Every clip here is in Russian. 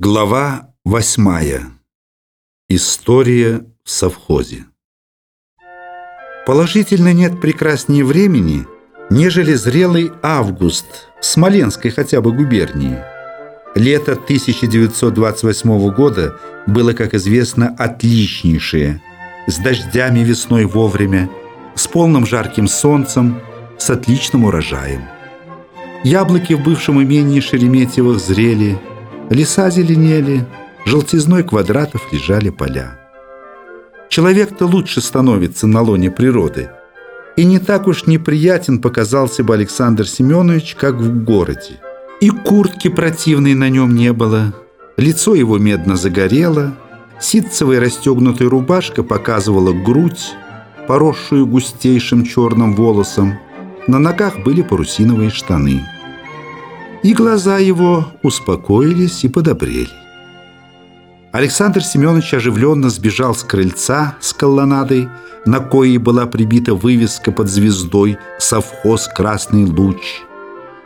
Глава восьмая. История в совхозе. Положительно нет прекраснее времени, нежели зрелый август в Смоленской хотя бы губернии. Лето 1928 года было, как известно, отличнейшее, с дождями весной вовремя, с полным жарким солнцем, с отличным урожаем. Яблоки в бывшем имении Шереметьевых зрели – Леса зеленели, желтизной квадратов лежали поля. Человек-то лучше становится на лоне природы. И не так уж неприятен показался бы Александр Семенович, как в городе. И куртки противной на нем не было, лицо его медно загорело, ситцевая расстегнутая рубашка показывала грудь, поросшую густейшим черным волосом, на ногах были парусиновые штаны – и глаза его успокоились и подобрели. Александр Семенович оживленно сбежал с крыльца с колоннадой, на коей была прибита вывеска под звездой «Совхоз Красный Луч»,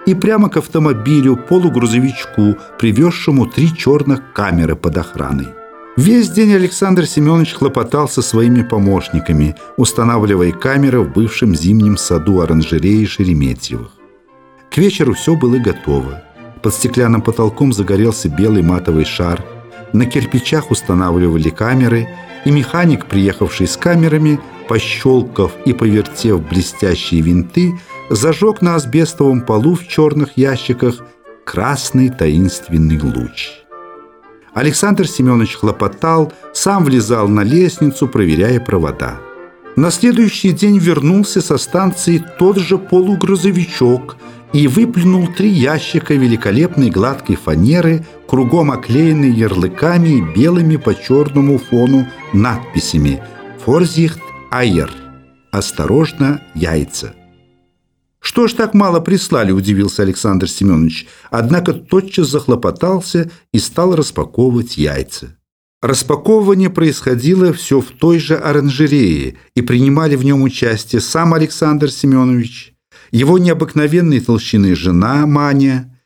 и прямо к автомобилю, полугрузовичку, привезшему три черных камеры под охраной. Весь день Александр Семенович хлопотал со своими помощниками, устанавливая камеры в бывшем зимнем саду оранжереи Шереметьевых. К вечеру все было готово. Под стеклянным потолком загорелся белый матовый шар. На кирпичах устанавливали камеры, и механик, приехавший с камерами, пощелкав и повертев блестящие винты, зажег на асбестовом полу в черных ящиках красный таинственный луч. Александр Семенович хлопотал, сам влезал на лестницу, проверяя провода. На следующий день вернулся со станции тот же полугрузовичок – и выплюнул три ящика великолепной гладкой фанеры, кругом оклеенной ярлыками и белыми по черному фону надписями «Форзихт Айер» «Осторожно, яйца». «Что ж так мало прислали?» – удивился Александр Семенович. Однако тотчас захлопотался и стал распаковывать яйца. Распаковывание происходило все в той же оранжерее, и принимали в нем участие сам Александр Семенович, его необыкновенной толщины жена Маня,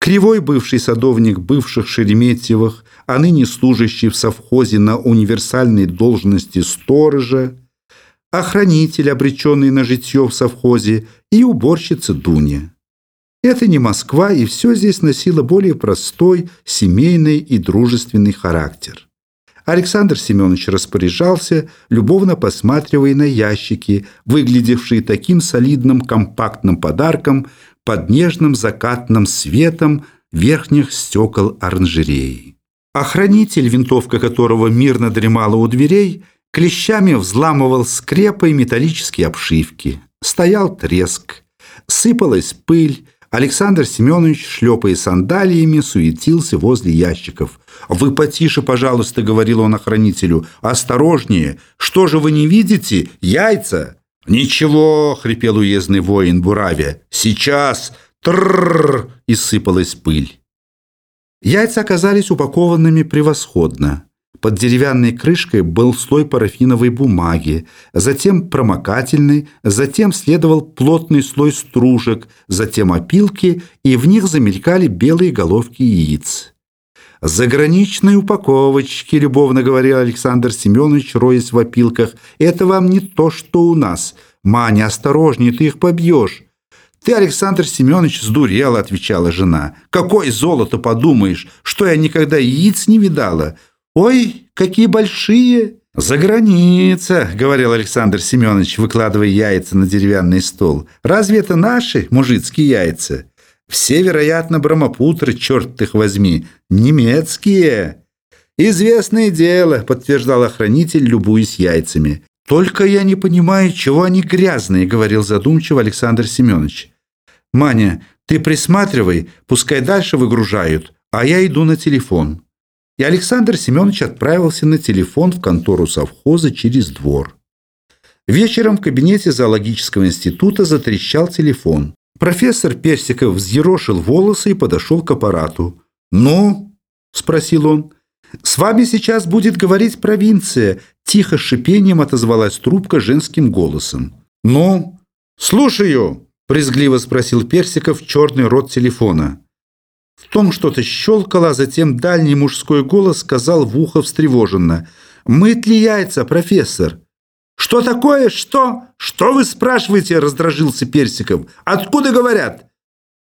кривой бывший садовник бывших Шереметьевых, а ныне служащий в совхозе на универсальной должности сторожа, охранитель, обреченный на житье в совхозе, и уборщица Дуня. Это не Москва, и все здесь носило более простой, семейный и дружественный характер. Александр Семенович распоряжался, любовно посматривая на ящики, выглядевшие таким солидным компактным подарком под нежным закатным светом верхних стекол оранжереи. Охранитель, винтовка которого мирно дремала у дверей, клещами взламывал скрепы и металлические обшивки. Стоял треск, сыпалась пыль, Александр Семенович, шлепая сандалиями, суетился возле ящиков. «Вы потише, пожалуйста», — говорил он охранителю. «Осторожнее! Что же вы не видите? Яйца!» «Ничего!» — хрипел уездный воин Буравия. «Сейчас!» «Тррррр!» — и сыпалась пыль. Яйца оказались упакованными превосходно. Под деревянной крышкой был слой парафиновой бумаги, затем промокательный, затем следовал плотный слой стружек, затем опилки, и в них замелькали белые головки яиц. «Заграничные упаковочки», — любовно говорил Александр Семенович, роясь в опилках, — «это вам не то, что у нас. Маня, осторожнее, ты их побьешь». «Ты, Александр Семенович, сдурел», — отвечала жена. «Какое золото, подумаешь, что я никогда яиц не видала. «Ой, какие большие!» «За граница», — говорил Александр Семенович, выкладывая яйца на деревянный стол. «Разве это наши мужицкие яйца? Все, вероятно, брамопутры, черт их возьми, немецкие». «Известное дело», — подтверждал охранитель, любуясь яйцами. «Только я не понимаю, чего они грязные», — говорил задумчиво Александр Семенович. «Маня, ты присматривай, пускай дальше выгружают, а я иду на телефон». И Александр Семенович отправился на телефон в контору совхоза через двор. Вечером в кабинете зоологического института затрещал телефон. Профессор Персиков взъерошил волосы и подошел к аппарату. «Ну?» – спросил он. «С вами сейчас будет говорить провинция», – тихо шипением отозвалась трубка женским голосом. «Ну?» «Слушаю!» – брезгливо спросил Персиков черный рот телефона. В том что-то щелкало, а затем дальний мужской голос сказал в ухо встревоженно. «Мыть ли яйца, профессор?» «Что такое? Что? Что вы спрашиваете?» – раздражился Персиков. «Откуда говорят?»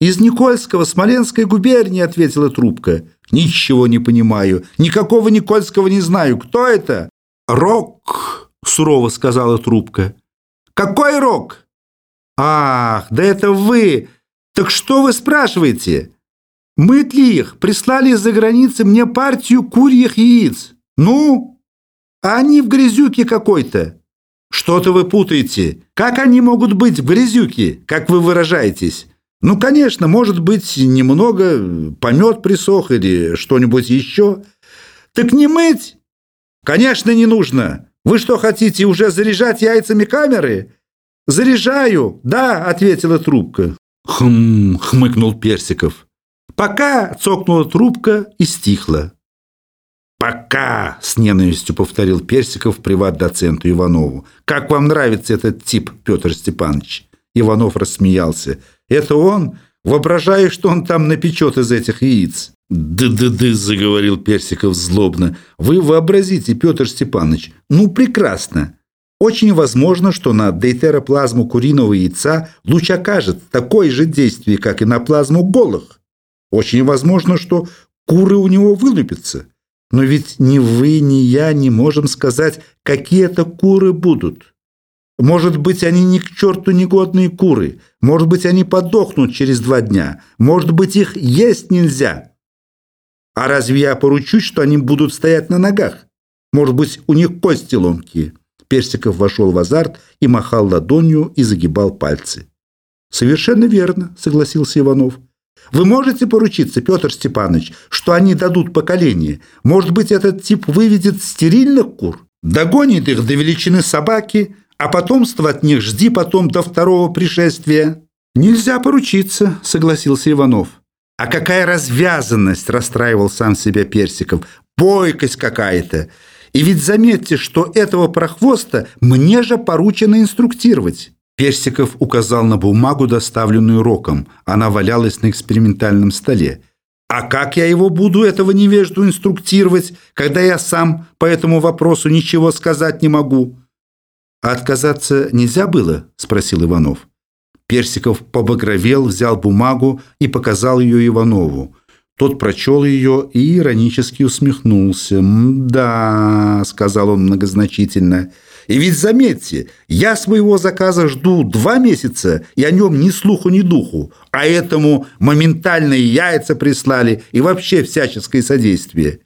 «Из Никольского, Смоленской губернии», – ответила трубка. «Ничего не понимаю. Никакого Никольского не знаю. Кто это?» «Рок», – сурово сказала трубка. «Какой рок?» «Ах, да это вы! Так что вы спрашиваете?» «Мыть ли их? Прислали из-за границы мне партию курьих яиц. Ну? А они в грязюке какой-то». «Что-то вы путаете. Как они могут быть в как вы выражаетесь?» «Ну, конечно, может быть, немного помет присох или что-нибудь еще». «Так не мыть?» «Конечно, не нужно. Вы что хотите, уже заряжать яйцами камеры?» «Заряжаю, да», — ответила трубка. «Хм», — хмыкнул Персиков. «Пока», — цокнула трубка и стихла. «Пока!» – с ненавистью повторил Персиков приват-доценту Иванову. «Как вам нравится этот тип, Петр Степанович?» Иванов рассмеялся. «Это он? Воображаю, что он там напечет из этих яиц». «Да-да-да», – заговорил Персиков злобно. «Вы вообразите, Петр Степанович, ну прекрасно. Очень возможно, что на дейтероплазму куриного яйца луч окажет такое же действие, как и на плазму голых. Очень возможно, что куры у него вылупятся». Но ведь ни вы, ни я не можем сказать, какие это куры будут. Может быть, они ни к черту негодные куры. Может быть, они подохнут через два дня. Может быть, их есть нельзя. А разве я поручусь, что они будут стоять на ногах? Может быть, у них кости ломкие. Персиков вошел в азарт и махал ладонью и загибал пальцы. «Совершенно верно», — согласился Иванов. Вы можете поручиться, Петр Степанович, что они дадут поколение? Может быть, этот тип выведет стерильных кур? Догонит их до величины собаки, а потомство от них жди потом до второго пришествия. Нельзя поручиться, согласился Иванов. А какая развязанность, расстраивал сам себя Персиков. Бойкость какая-то. И ведь заметьте, что этого прохвоста мне же поручено инструктировать. Персиков указал на бумагу, доставленную Роком. Она валялась на экспериментальном столе. «А как я его буду, этого невежду, инструктировать, когда я сам по этому вопросу ничего сказать не могу?» «А отказаться нельзя было?» – спросил Иванов. Персиков побагровел, взял бумагу и показал ее Иванову. Тот прочел ее и иронически усмехнулся. «Да», — сказал он многозначительно, — и ведь заметьте, я своего заказа жду два месяца, и о нем ни слуху, ни духу. А этому моментальные яйца прислали и вообще всяческое содействие.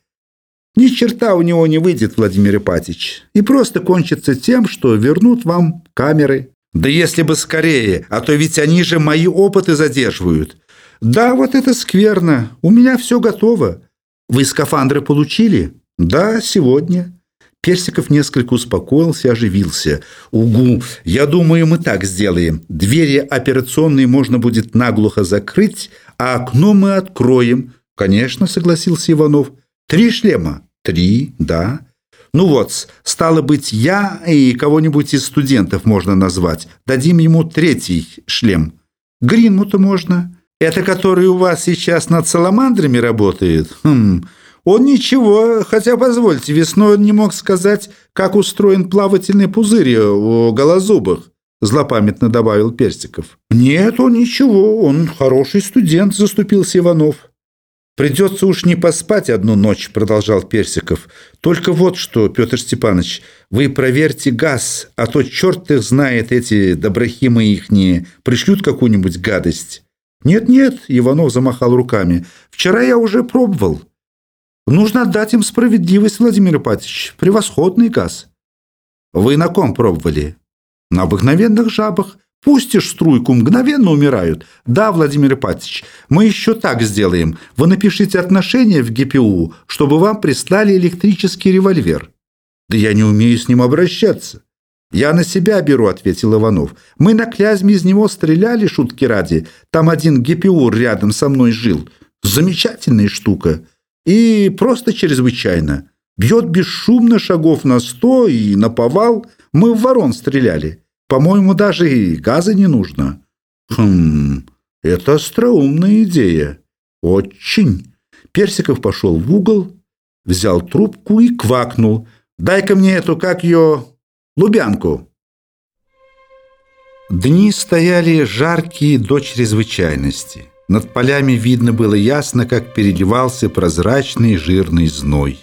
Ни черта у него не выйдет, Владимир Ипатич. И просто кончится тем, что вернут вам камеры. Да если бы скорее, а то ведь они же мои опыты задерживают. Да, вот это скверно. У меня все готово. Вы скафандры получили? Да, сегодня. Персиков несколько успокоился и оживился. «Угу, я думаю, мы так сделаем. Двери операционные можно будет наглухо закрыть, а окно мы откроем». «Конечно», — согласился Иванов. «Три шлема?» «Три, да». «Ну вот, стало быть, я и кого-нибудь из студентов можно назвать. Дадим ему третий шлем». «Гринмута можно». «Это который у вас сейчас над саламандрами работает?» «Хм, он ничего, хотя, позвольте, весной он не мог сказать, как устроен плавательный пузырь у голозубых, злопамятно добавил Персиков. Нет, он ничего, он хороший студент, заступился Иванов. «Придется уж не поспать одну ночь», – продолжал Персиков. «Только вот что, Петр Степанович, вы проверьте газ, а то черт их знает, эти доброхимы ихние, пришлют какую-нибудь гадость». «Нет-нет», – Иванов замахал руками, – «вчера я уже пробовал». Нужно отдать им справедливость, Владимир Ипатович. Превосходный газ. Вы на ком пробовали? На обыкновенных жабах. Пустишь струйку, мгновенно умирают. Да, Владимир Ипатович, мы еще так сделаем. Вы напишите отношение в ГПУ, чтобы вам прислали электрический револьвер. Да я не умею с ним обращаться. «Я на себя беру», — ответил Иванов. «Мы на Клязьме из него стреляли, шутки ради. Там один ГПУ рядом со мной жил. Замечательная штука. И просто чрезвычайно. Бьет бесшумно шагов на сто и наповал. Мы в ворон стреляли. По-моему, даже и газа не нужно. Хм, это остроумная идея. Очень. Персиков пошел в угол, взял трубку и квакнул. «Дай-ка мне эту, как ее, лубянку!» Дни стояли жаркие до чрезвычайности. Над полями видно было ясно, как переливался прозрачный жирный зной.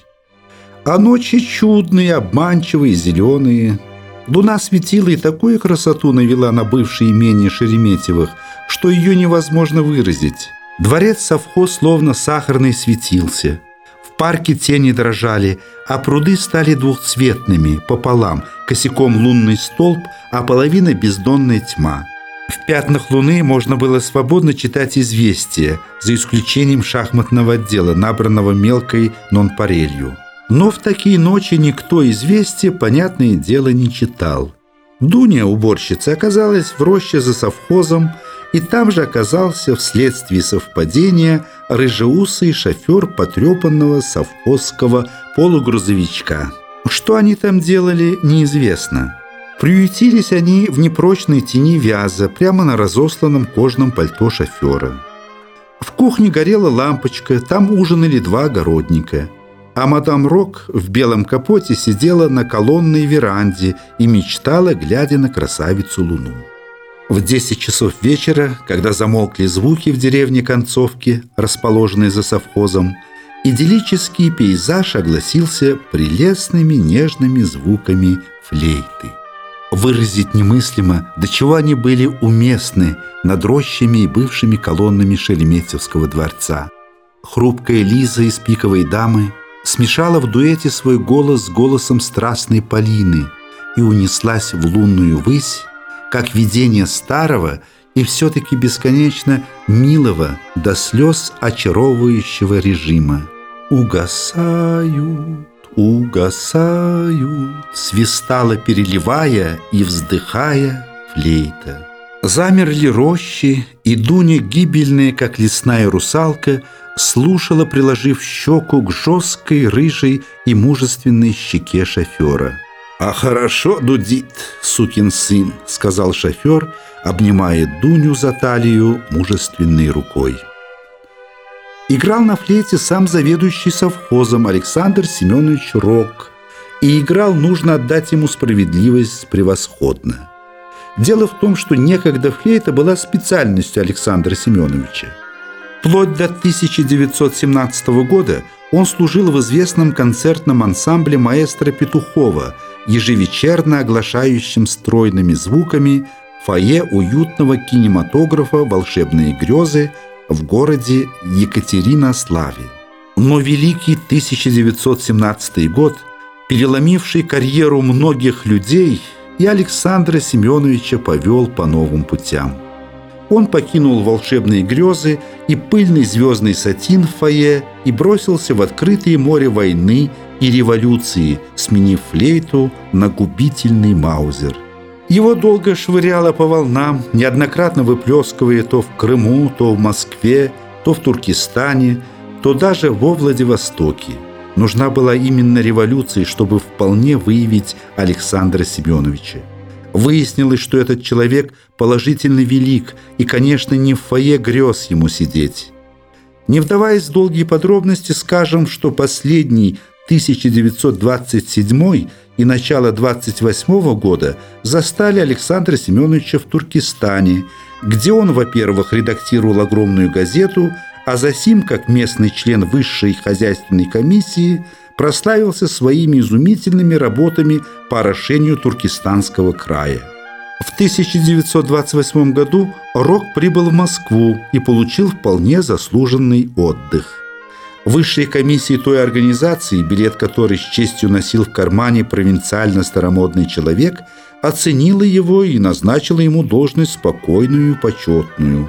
А ночи чудные, обманчивые, зеленые. Луна светила и такую красоту навела на бывшее имение Шереметьевых, что ее невозможно выразить. Дворец совхоз словно сахарный светился. В парке тени дрожали, а пруды стали двухцветными, пополам, косяком лунный столб, а половина бездонная тьма. В пятнах луны можно было свободно читать известия, за исключением шахматного отдела, набранного мелкой нонпарелью. Но в такие ночи никто известия, понятное дело, не читал. Дуня, уборщица, оказалась в роще за совхозом, и там же оказался вследствие совпадения рыжеусый шофер потрепанного совхозского полугрузовичка. Что они там делали, неизвестно. Приютились они в непрочной тени вяза, прямо на разосланном кожном пальто шофера. В кухне горела лампочка, там ужинали два огородника. А мадам Рок в белом капоте сидела на колонной веранде и мечтала, глядя на красавицу Луну. В 10 часов вечера, когда замолкли звуки в деревне Концовки, расположенной за совхозом, идиллический пейзаж огласился прелестными нежными звуками флейты. Выразить немыслимо, до чего они были уместны над рощами и бывшими колоннами Шереметьевского дворца. Хрупкая Лиза из «Пиковой дамы» смешала в дуэте свой голос с голосом страстной Полины и унеслась в лунную высь, как видение старого и все-таки бесконечно милого до слез очаровывающего режима. Угасают угасают, свистала, переливая и вздыхая флейта. Замерли рощи, и Дуня, гибельная, как лесная русалка, слушала, приложив щеку к жесткой, рыжей и мужественной щеке шофера. «А хорошо дудит, сукин сын», — сказал шофер, обнимая Дуню за талию мужественной рукой. Играл на флейте сам заведующий совхозом Александр Семенович Рок. И играл, нужно отдать ему справедливость, превосходно. Дело в том, что некогда флейта была специальностью Александра Семеновича. Вплоть до 1917 года он служил в известном концертном ансамбле маэстро Петухова, ежевечерно оглашающим стройными звуками фойе уютного кинематографа «Волшебные грезы» в городе Екатеринославе. Но великий 1917 год, переломивший карьеру многих людей, и Александра Семеновича повел по новым путям. Он покинул волшебные грезы и пыльный звездный сатин в фойе и бросился в открытое море войны и революции, сменив флейту на губительный маузер. Его долго швыряло по волнам, неоднократно выплескивая то в Крыму, то в Москве, то в Туркестане, то даже во Владивостоке. Нужна была именно революция, чтобы вполне выявить Александра Семеновича. Выяснилось, что этот человек положительно велик, и, конечно, не в фойе грез ему сидеть. Не вдаваясь в долгие подробности, скажем, что последний 1927 и начало 28 года застали Александра Семеновича в Туркестане, где он, во-первых, редактировал огромную газету, а засим, как местный член высшей хозяйственной комиссии, прославился своими изумительными работами по орошению Туркестанского края. В 1928 году Рок прибыл в Москву и получил вполне заслуженный отдых. Высшей комиссии той организации, билет которой с честью носил в кармане провинциально-старомодный человек, оценила его и назначила ему должность спокойную и почетную.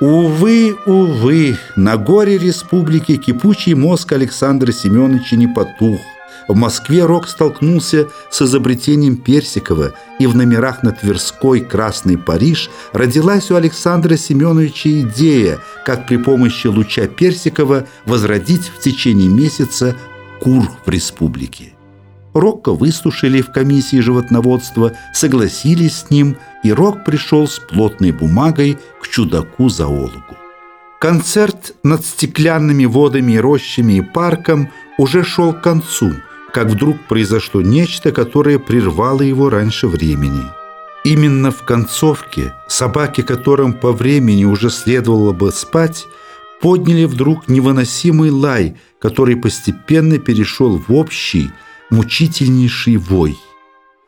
Увы, увы, на горе республики кипучий мозг Александра Семеновича не потух. В Москве Рок столкнулся с изобретением Персикова, и в номерах на Тверской «Красный Париж» родилась у Александра Семеновича идея, как при помощи луча Персикова возродить в течение месяца кур в республике. Рокко выслушали в комиссии животноводства, согласились с ним, и Рок пришел с плотной бумагой к чудаку-зоологу. Концерт над стеклянными водами рощами и парком уже шел к концу, как вдруг произошло нечто, которое прервало его раньше времени. Именно в концовке собаки, которым по времени уже следовало бы спать, подняли вдруг невыносимый лай, который постепенно перешел в общий, мучительнейший вой.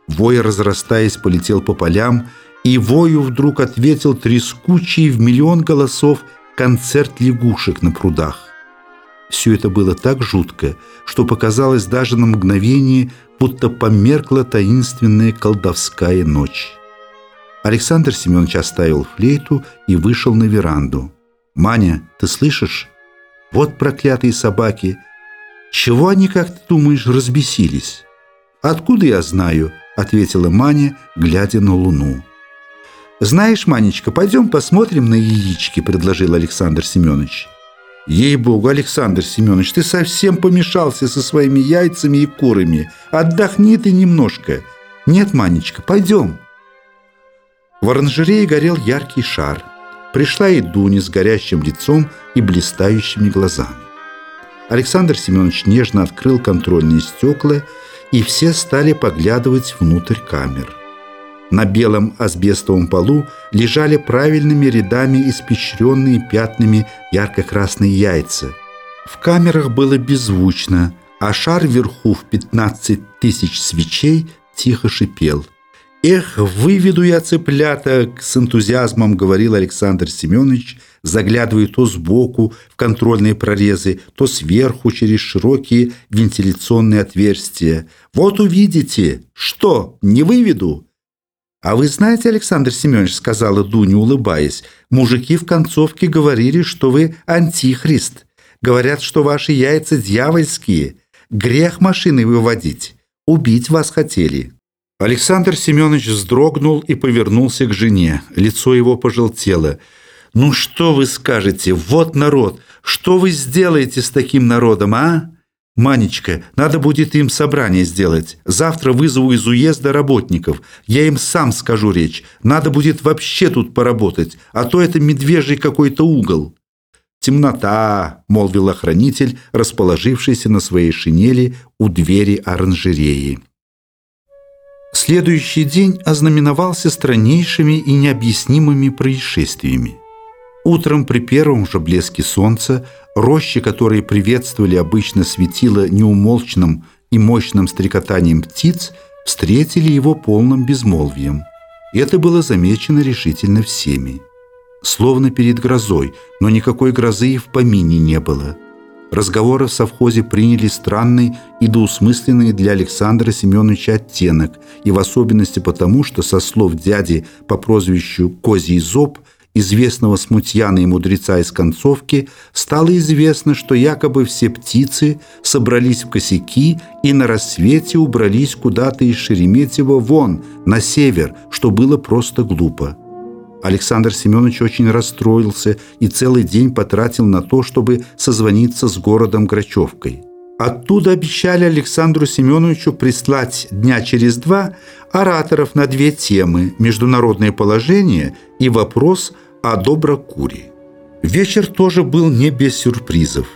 Вой, разрастаясь, полетел по полям, и вою вдруг ответил трескучий в миллион голосов концерт лягушек на прудах. Все это было так жутко, что показалось даже на мгновение, будто померкла таинственная колдовская ночь. Александр Семенович оставил флейту и вышел на веранду. «Маня, ты слышишь? Вот проклятые собаки! Чего они, как ты думаешь, разбесились?» «Откуда я знаю?» — ответила Маня, глядя на луну. «Знаешь, Манечка, пойдем посмотрим на яички», — предложил Александр Семенович. «Ей-богу, Александр Семенович, ты совсем помешался со своими яйцами и курами. Отдохни ты немножко. Нет, Манечка, пойдем». В оранжерее горел яркий шар. Пришла и Дуня с горящим лицом и блистающими глазами. Александр Семенович нежно открыл контрольные стекла, и все стали поглядывать внутрь камер. На белом асбестовом полу лежали правильными рядами испещренные пятнами ярко-красные яйца. В камерах было беззвучно, а шар вверху в 15 тысяч свечей тихо шипел. «Эх, выведу я цыпляток!» – с энтузиазмом говорил Александр Семенович, заглядывая то сбоку в контрольные прорезы, то сверху через широкие вентиляционные отверстия. «Вот увидите! Что, не выведу?» «А вы знаете, Александр Семенович, — сказала Дуня, улыбаясь, — мужики в концовке говорили, что вы антихрист. Говорят, что ваши яйца дьявольские. Грех машины выводить. Убить вас хотели». Александр Семенович вздрогнул и повернулся к жене. Лицо его пожелтело. «Ну что вы скажете? Вот народ! Что вы сделаете с таким народом, а?» «Манечка, надо будет им собрание сделать. Завтра вызову из уезда работников. Я им сам скажу речь. Надо будет вообще тут поработать, а то это медвежий какой-то угол». «Темнота», — молвил охранитель, расположившийся на своей шинели у двери оранжереи. Следующий день ознаменовался страннейшими и необъяснимыми происшествиями. Утром при первом же блеске солнца рощи, которые приветствовали обычно светило неумолчным и мощным стрекотанием птиц, встретили его полным безмолвием. Это было замечено решительно всеми. Словно перед грозой, но никакой грозы и в помине не было. Разговоры в совхозе приняли странный и двусмысленный для Александра Семеновича оттенок, и в особенности потому, что со слов дяди по прозвищу «Козий зоб» известного смутьяна и мудреца из концовки, стало известно, что якобы все птицы собрались в косяки и на рассвете убрались куда-то из Шереметьево вон, на север, что было просто глупо. Александр Семенович очень расстроился и целый день потратил на то, чтобы созвониться с городом Грачевкой. Оттуда обещали Александру Семеновичу прислать дня через два ораторов на две темы – международное положение и вопрос – о доброкуре. Вечер тоже был не без сюрпризов.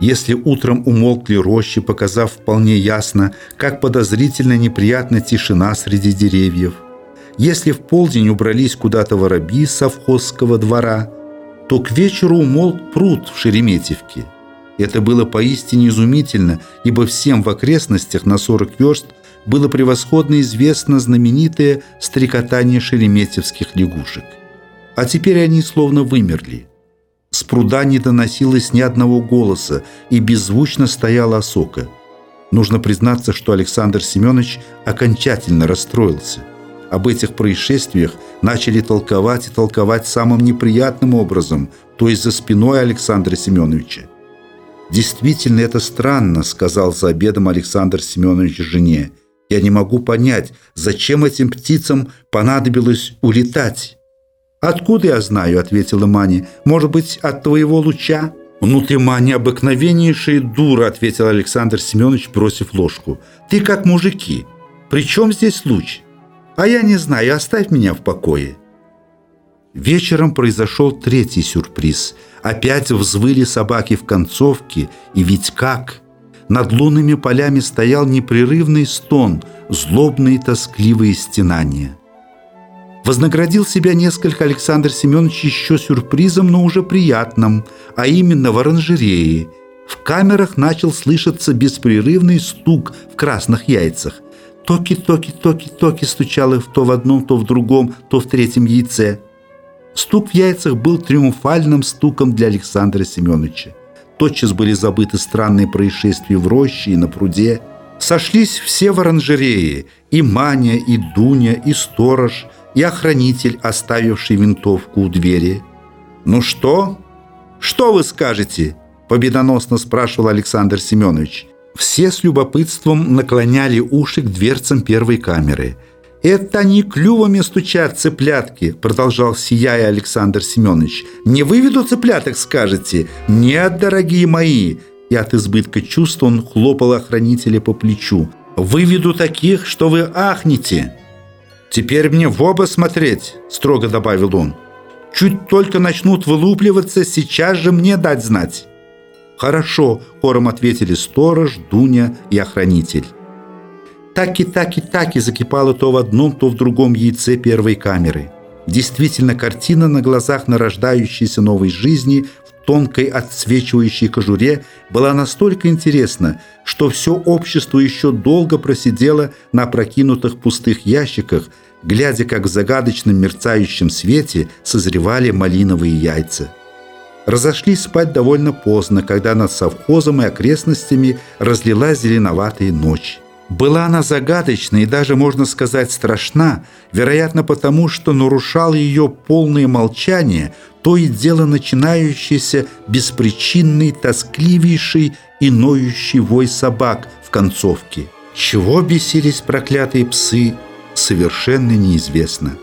Если утром умолкли рощи, показав вполне ясно, как подозрительно неприятна тишина среди деревьев, если в полдень убрались куда-то воробьи с совхозского двора, то к вечеру умолк пруд в Шереметьевке. Это было поистине изумительно, ибо всем в окрестностях на 40 верст было превосходно известно знаменитое стрекотание шереметьевских лягушек – а теперь они словно вымерли. С пруда не доносилось ни одного голоса, и беззвучно стояла осока. Нужно признаться, что Александр Семенович окончательно расстроился. Об этих происшествиях начали толковать и толковать самым неприятным образом, то есть за спиной Александра Семеновича. «Действительно, это странно», — сказал за обедом Александр Семенович жене. «Я не могу понять, зачем этим птицам понадобилось улетать?» «Откуда я знаю?» – ответила Мани. «Может быть, от твоего луча?» «Ну ты, Маня, обыкновеннейшая дура», – ответил Александр Семенович, бросив ложку. «Ты как мужики. При чем здесь луч? А я не знаю, оставь меня в покое». Вечером произошел третий сюрприз. Опять взвыли собаки в концовке, и ведь как? Над лунными полями стоял непрерывный стон, злобные тоскливые стенания. Вознаградил себя несколько Александр Семенович еще сюрпризом, но уже приятным, а именно в оранжерее. В камерах начал слышаться беспрерывный стук в красных яйцах. Токи-токи-токи-токи стучало то в одном, то в другом, то в третьем яйце. Стук в яйцах был триумфальным стуком для Александра Семеновича. Тотчас были забыты странные происшествия в роще и на пруде. Сошлись все в оранжерее, и Маня, и Дуня, и сторож, и охранитель, оставивший винтовку у двери. «Ну что? Что вы скажете?» – победоносно спрашивал Александр Семенович. Все с любопытством наклоняли уши к дверцам первой камеры. «Это они клювами стучат, цыплятки», — продолжал сияя Александр Семенович. «Не выведу цыпляток, скажете? Нет, дорогие мои!» И от избытка чувств он хлопал охранителя по плечу. «Выведу таких, что вы ахнете!» «Теперь мне в оба смотреть», — строго добавил он. «Чуть только начнут вылупливаться, сейчас же мне дать знать». «Хорошо», — хором ответили сторож, Дуня и охранитель. Так-и, так-и, так и закипало то в одном, то в другом яйце первой камеры. Действительно, картина на глазах нарождающейся новой жизни тонкой отсвечивающей кожуре была настолько интересна, что все общество еще долго просидело на прокинутых пустых ящиках, глядя, как в загадочном мерцающем свете созревали малиновые яйца. Разошлись спать довольно поздно, когда над совхозом и окрестностями разлилась зеленоватая ночь. Была она загадочна и даже, можно сказать, страшна, вероятно, потому что нарушал ее полное молчание, то и дело начинающийся беспричинный, тоскливейший и ноющий вой собак в концовке. Чего бесились проклятые псы, совершенно неизвестно.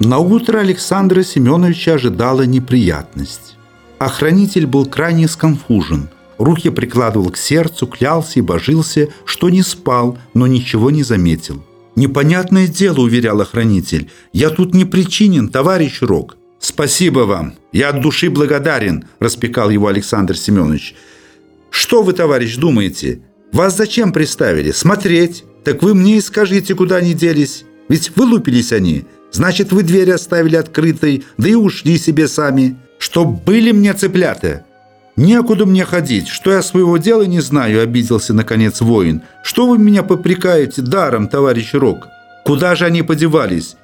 На утро Александра Семеновича ожидала неприятность. Охранитель был крайне сконфужен – руки прикладывал к сердцу, клялся и божился, что не спал, но ничего не заметил. «Непонятное дело», — уверял охранитель. «Я тут не причинен, товарищ Рок». «Спасибо вам. Я от души благодарен», — распекал его Александр Семенович. «Что вы, товарищ, думаете? Вас зачем приставили? Смотреть? Так вы мне и скажите, куда они делись. Ведь вылупились они. Значит, вы дверь оставили открытой, да и ушли себе сами. Чтоб были мне цыплята. «Некуда мне ходить, что я своего дела не знаю», — обиделся, наконец, воин. «Что вы меня попрекаете даром, товарищ Рок? Куда же они подевались?»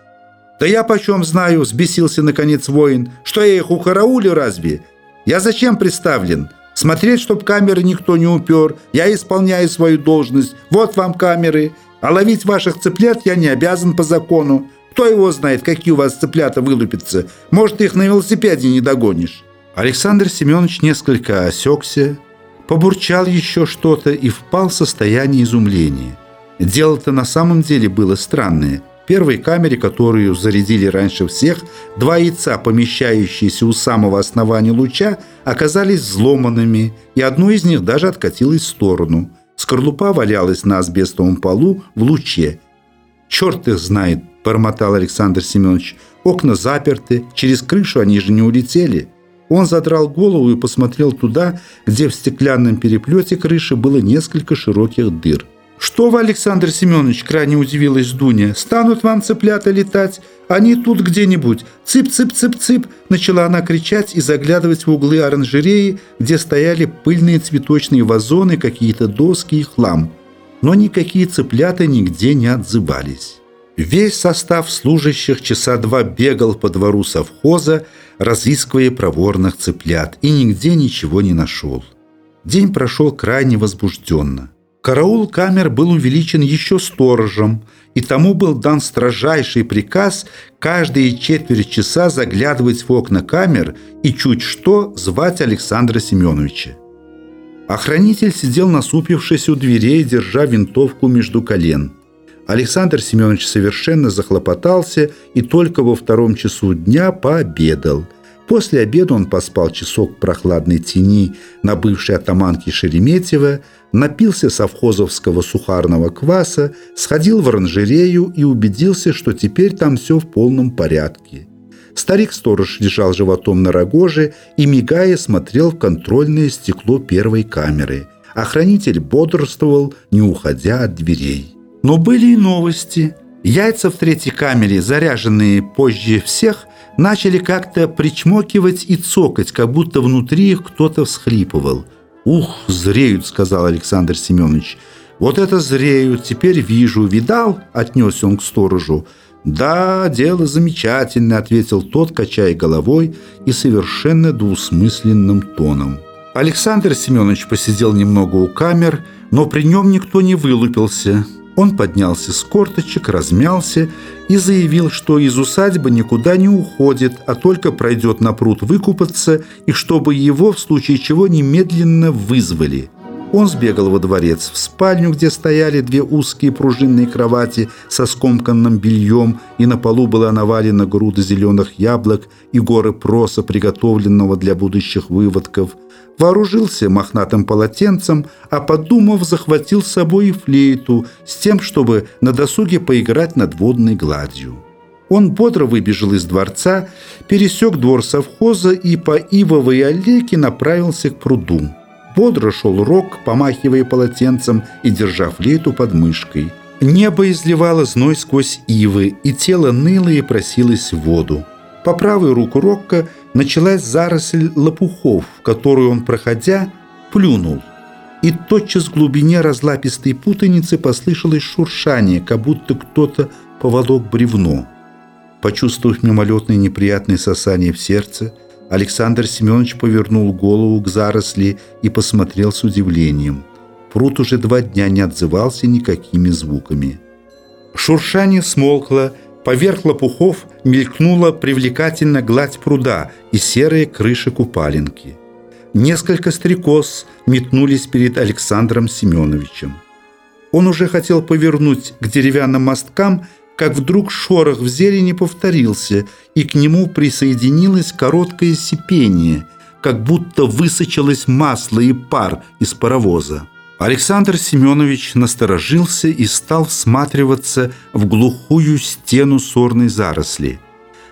«Да я почем знаю», — взбесился, наконец, воин. «Что я их ухараулю разве? Я зачем представлен? Смотреть, чтоб камеры никто не упер. Я исполняю свою должность. Вот вам камеры. А ловить ваших цыплят я не обязан по закону. Кто его знает, какие у вас цыплята вылупятся? Может, их на велосипеде не догонишь». Александр Семенович несколько осекся, побурчал еще что-то и впал в состояние изумления. Дело-то на самом деле было странное. В первой камере, которую зарядили раньше всех, два яйца, помещающиеся у самого основания луча, оказались взломанными, и одно из них даже откатилось в сторону. Скорлупа валялась на асбестовом полу в луче. «Черт их знает!» – бормотал Александр Семенович. «Окна заперты, через крышу они же не улетели». Он задрал голову и посмотрел туда, где в стеклянном переплете крыши было несколько широких дыр. «Что вы, Александр Семенович?» – крайне удивилась Дуня. «Станут вам цыплята летать? Они тут где-нибудь. Цып-цып-цып-цып!» – начала она кричать и заглядывать в углы оранжереи, где стояли пыльные цветочные вазоны, какие-то доски и хлам. Но никакие цыплята нигде не отзывались. Весь состав служащих часа два бегал по двору совхоза, разыскивая проворных цыплят, и нигде ничего не нашел. День прошел крайне возбужденно. Караул камер был увеличен еще сторожем, и тому был дан строжайший приказ каждые четверть часа заглядывать в окна камер и чуть что звать Александра Семеновича. Охранитель сидел насупившись у дверей, держа винтовку между колен. Александр Семенович совершенно захлопотался и только во втором часу дня пообедал. После обеда он поспал часок прохладной тени на бывшей атаманке Шереметьева, напился совхозовского сухарного кваса, сходил в оранжерею и убедился, что теперь там все в полном порядке. Старик-сторож лежал животом на рогоже и, мигая, смотрел в контрольное стекло первой камеры. Охранитель бодрствовал, не уходя от дверей. Но были и новости. Яйца в третьей камере, заряженные позже всех, начали как-то причмокивать и цокать, как будто внутри их кто-то всхлипывал. «Ух, зреют», — сказал Александр Семенович. «Вот это зреют, теперь вижу. Видал?» — отнесся он к сторожу. «Да, дело замечательное», — ответил тот, качая головой и совершенно двусмысленным тоном. Александр Семенович посидел немного у камер, но при нем никто не вылупился. Он поднялся с корточек, размялся и заявил, что из усадьбы никуда не уходит, а только пройдет на пруд выкупаться, и чтобы его в случае чего немедленно вызвали. Он сбегал во дворец, в спальню, где стояли две узкие пружинные кровати со скомканным бельем, и на полу была навалена груда зеленых яблок и горы проса, приготовленного для будущих выводков – вооружился мохнатым полотенцем, а подумав, захватил с собой и флейту с тем, чтобы на досуге поиграть над водной гладью. Он бодро выбежал из дворца, пересек двор совхоза и по ивовой аллейке направился к пруду. Бодро шел Рок, помахивая полотенцем и держа флейту под мышкой. Небо изливало зной сквозь ивы, и тело ныло и просилось в воду. По правую руку Рокко началась заросль лопухов, которую он, проходя, плюнул. И тотчас в глубине разлапистой путаницы послышалось шуршание, как будто кто-то поволок бревно. Почувствовав мимолетное неприятное сосание в сердце, Александр Семенович повернул голову к заросли и посмотрел с удивлением. Пруд уже два дня не отзывался никакими звуками. Шуршание смолкло, Поверх лопухов мелькнула привлекательно гладь пруда и серые крыши купаленки. Несколько стрекоз метнулись перед Александром Семеновичем. Он уже хотел повернуть к деревянным мосткам, как вдруг шорох в зелени повторился, и к нему присоединилось короткое сипение, как будто высочилось масло и пар из паровоза. Александр Семенович насторожился и стал всматриваться в глухую стену сорной заросли.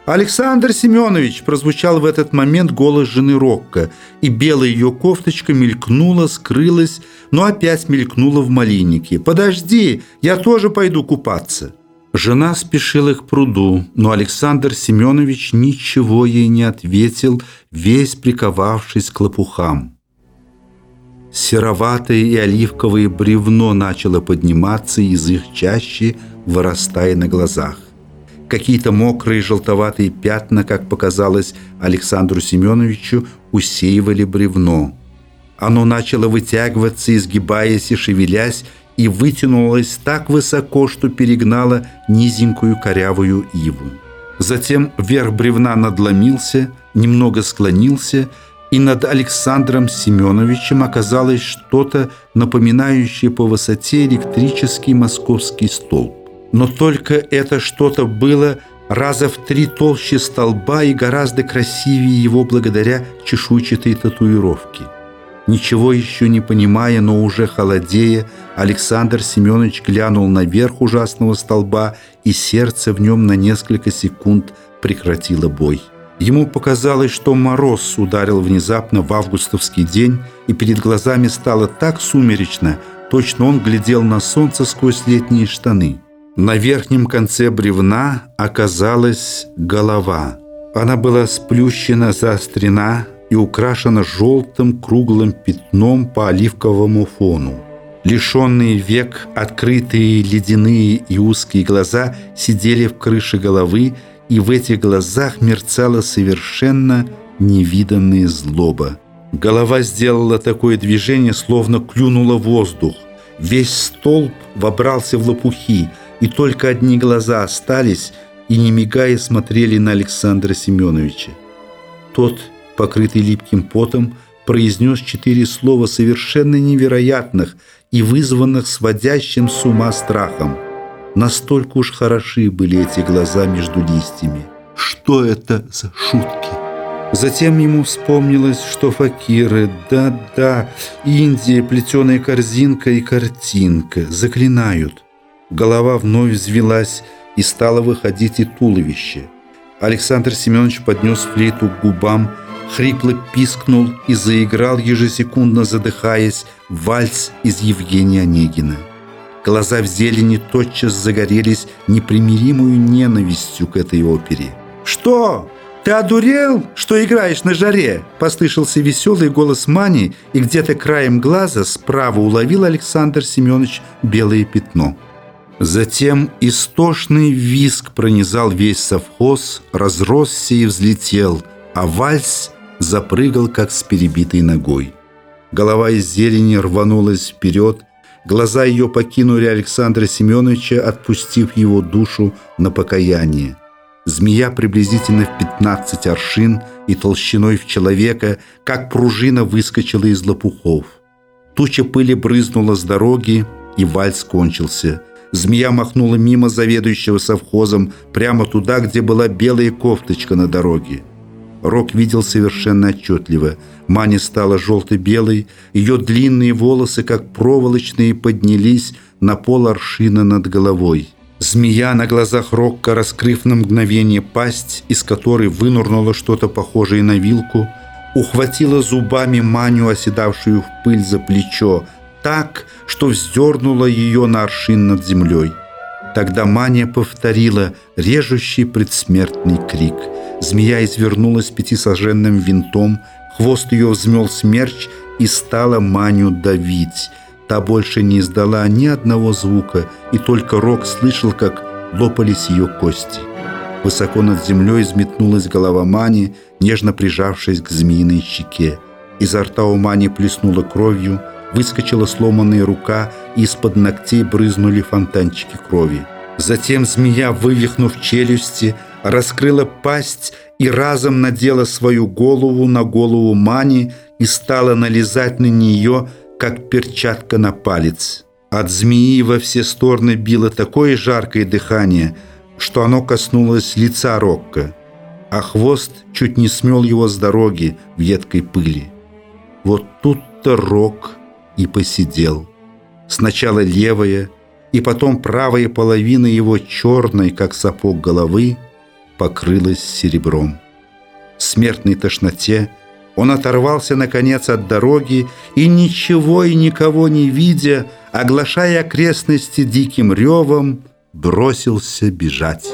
«Александр Семенович!» – прозвучал в этот момент голос жены Рокко, и белая ее кофточка мелькнула, скрылась, но опять мелькнула в малиннике. «Подожди, я тоже пойду купаться!» Жена спешила к пруду, но Александр Семенович ничего ей не ответил, весь приковавшись к лопухам. Сероватое и оливковое бревно начало подниматься из их чащи, вырастая на глазах. Какие-то мокрые желтоватые пятна, как показалось Александру Семеновичу, усеивали бревно. Оно начало вытягиваться, изгибаясь и шевелясь, и вытянулось так высоко, что перегнало низенькую корявую иву. Затем верх бревна надломился, немного склонился – и над Александром Семеновичем оказалось что-то, напоминающее по высоте электрический московский столб. Но только это что-то было раза в три толще столба и гораздо красивее его благодаря чешуйчатой татуировке. Ничего еще не понимая, но уже холодея, Александр Семенович глянул наверх ужасного столба, и сердце в нем на несколько секунд прекратило бой. Ему показалось, что мороз ударил внезапно в августовский день, и перед глазами стало так сумеречно, точно он глядел на солнце сквозь летние штаны. На верхнем конце бревна оказалась голова. Она была сплющена, заострена и украшена желтым круглым пятном по оливковому фону. Лишенные век, открытые ледяные и узкие глаза сидели в крыше головы, и в этих глазах мерцала совершенно невиданная злоба. Голова сделала такое движение, словно клюнула воздух. Весь столб вобрался в лопухи, и только одни глаза остались и, не мигая, смотрели на Александра Семеновича. Тот, покрытый липким потом, произнес четыре слова совершенно невероятных и вызванных сводящим с ума страхом – Настолько уж хороши были эти глаза между листьями. Что это за шутки? Затем ему вспомнилось, что факиры, да-да, Индия, плетеная корзинка и картинка заклинают. Голова вновь взвелась и стало выходить и туловище. Александр Семенович поднес флейту к губам, хрипло пискнул и заиграл, ежесекундно задыхаясь, вальс из Евгения Онегина. Глаза в зелени тотчас загорелись непримиримую ненавистью к этой опере. «Что? Ты одурел, что играешь на жаре?» Послышался веселый голос Мани, и где-то краем глаза справа уловил Александр Семенович белое пятно. Затем истошный виск пронизал весь совхоз, разросся и взлетел, а вальс запрыгал, как с перебитой ногой. Голова из зелени рванулась вперед, глаза ее покинули Александра Семеновича, отпустив его душу на покаяние. Змея приблизительно в 15 аршин и толщиной в человека, как пружина выскочила из лопухов. Туча пыли брызнула с дороги, и вальс кончился. Змея махнула мимо заведующего совхозом, прямо туда, где была белая кофточка на дороге. Рок видел совершенно отчетливо. Маня стала желто-белой, ее длинные волосы, как проволочные, поднялись на пол аршина над головой. Змея на глазах Рокка, раскрыв на мгновение пасть, из которой вынурнуло что-то похожее на вилку, ухватила зубами Маню, оседавшую в пыль за плечо, так, что вздернула ее на аршин над землей. Тогда Маня повторила режущий предсмертный крик – Змея извернулась пятисоженным винтом, хвост ее взмел смерч и стала Маню давить. Та больше не издала ни одного звука, и только Рок слышал, как лопались ее кости. Высоко над землей взметнулась голова Мани, нежно прижавшись к змеиной щеке. Изо рта у Мани плеснула кровью, выскочила сломанная рука, из-под ногтей брызнули фонтанчики крови. Затем змея, вывихнув челюсти, раскрыла пасть и разом надела свою голову на голову Мани и стала налезать на нее, как перчатка на палец. От змеи во все стороны било такое жаркое дыхание, что оно коснулось лица Рокко, а хвост чуть не смел его с дороги в едкой пыли. Вот тут-то Рок и посидел. Сначала левая, и потом правая половина его черной, как сапог головы, покрылась серебром. В смертной тошноте он оторвался, наконец, от дороги и, ничего и никого не видя, оглашая окрестности диким ревом, бросился бежать.